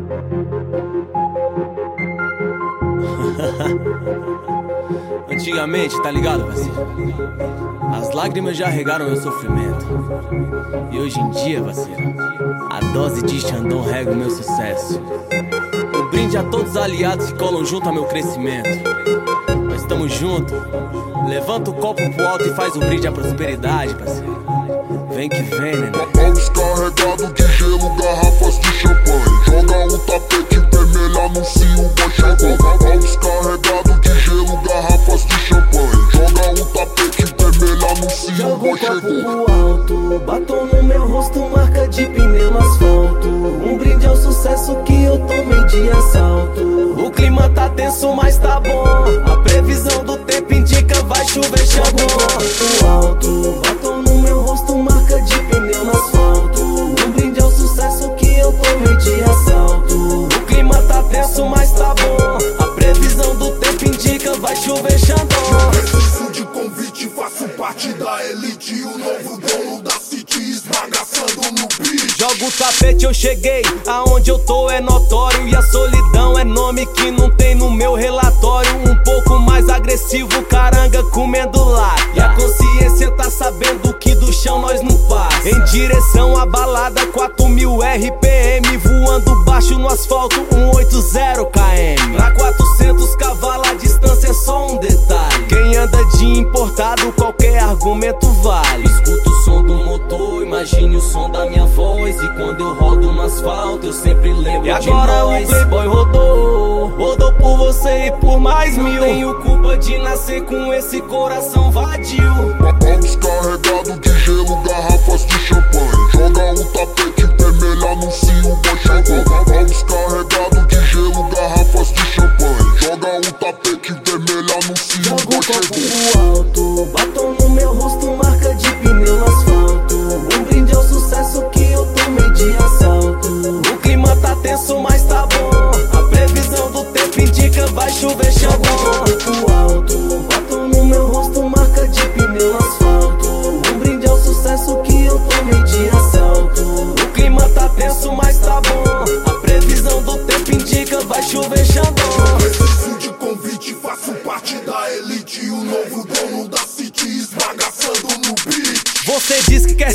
Antigamente, tá ligado, parceiro? As lágrimas já regaram meu sofrimento. E hoje em dia, parceiro, a dose de Xandão rega o meu sucesso. Um brinde a todos os aliados que colam junto ao meu crescimento. Nós estamos juntos. Levanta o copo pro alto e faz um brinde à prosperidade, parceiro. Vem que vem, né? Baús carregados de gelo, garrafas de champanhe. Faço parte da elite. O novo dono da City esbagaçando no beat. Joga o tapete, eu cheguei. Aonde eu tô é notório. E a solidão é nome que não tem no meu relatório. Um pouco mais agressivo, caranga comendo lata. E a consciência tá sabendo que do chão nós não passa. Em direção à balada, 4000 RPM. Voando baixo no asfalto, 180 km. Pra 400 o som da minha voz. E quando eu rodo no asfalto, eu sempre lembro E de agora nós. o Playboy rodou, Rodou por você e por mais Não mil. tenho culpa de nascer com esse coração vadio.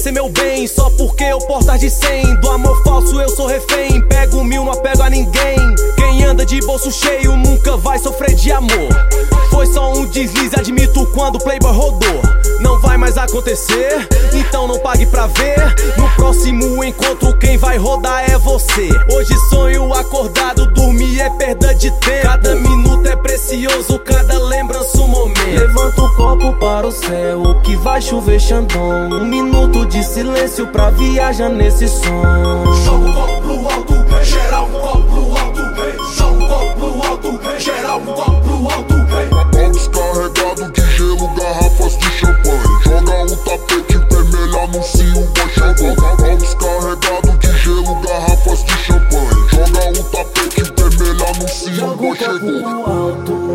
Ser meu bem só porque eu portas de 100. Do amor falso eu sou refém. Pego mil, não apego a ninguém. Quem anda de bolso cheio nunca vai sofrer de amor. Foi só um deslize, admito quando o Playboy rodou. Não vai mais acontecer, então não pague pra ver. No próximo encontro, quem vai rodar é você. Hoje sonho acordado, dormir é perda de tempo. Cada minuto é precioso, cada lembrança um momento. Levanta o copo para o céu, que vai chover Xandão. Um minuto de silêncio pra viajar nesse som. Joga o copo pro alto, geral, um copo pro alto. Joga um copo pro alto, geral, um copo pro alto. Baús carregados de gelo, garrafas de champanhe. Joga um tapete vermelho, anuncia o boy chegou. Baús carregados de gelo, garrafas de champanhe. Joga um tapete vermelho, anuncia o um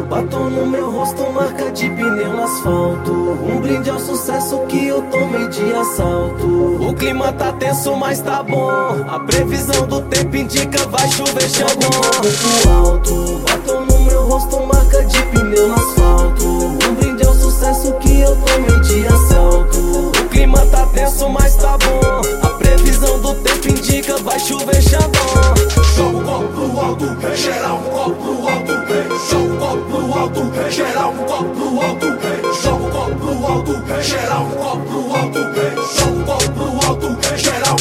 batom no meu rosto, marca de pneu no asfalto. Um brinde ao sucesso que eu tomei de assalto. O clima tá tenso, mas tá bom. A previsão do tempo indica vai chover pro alto, batom no meu rosto, marca pro alto, joga o copo pro alto, geral o copo pro alto, joga o copo pro alto, geral.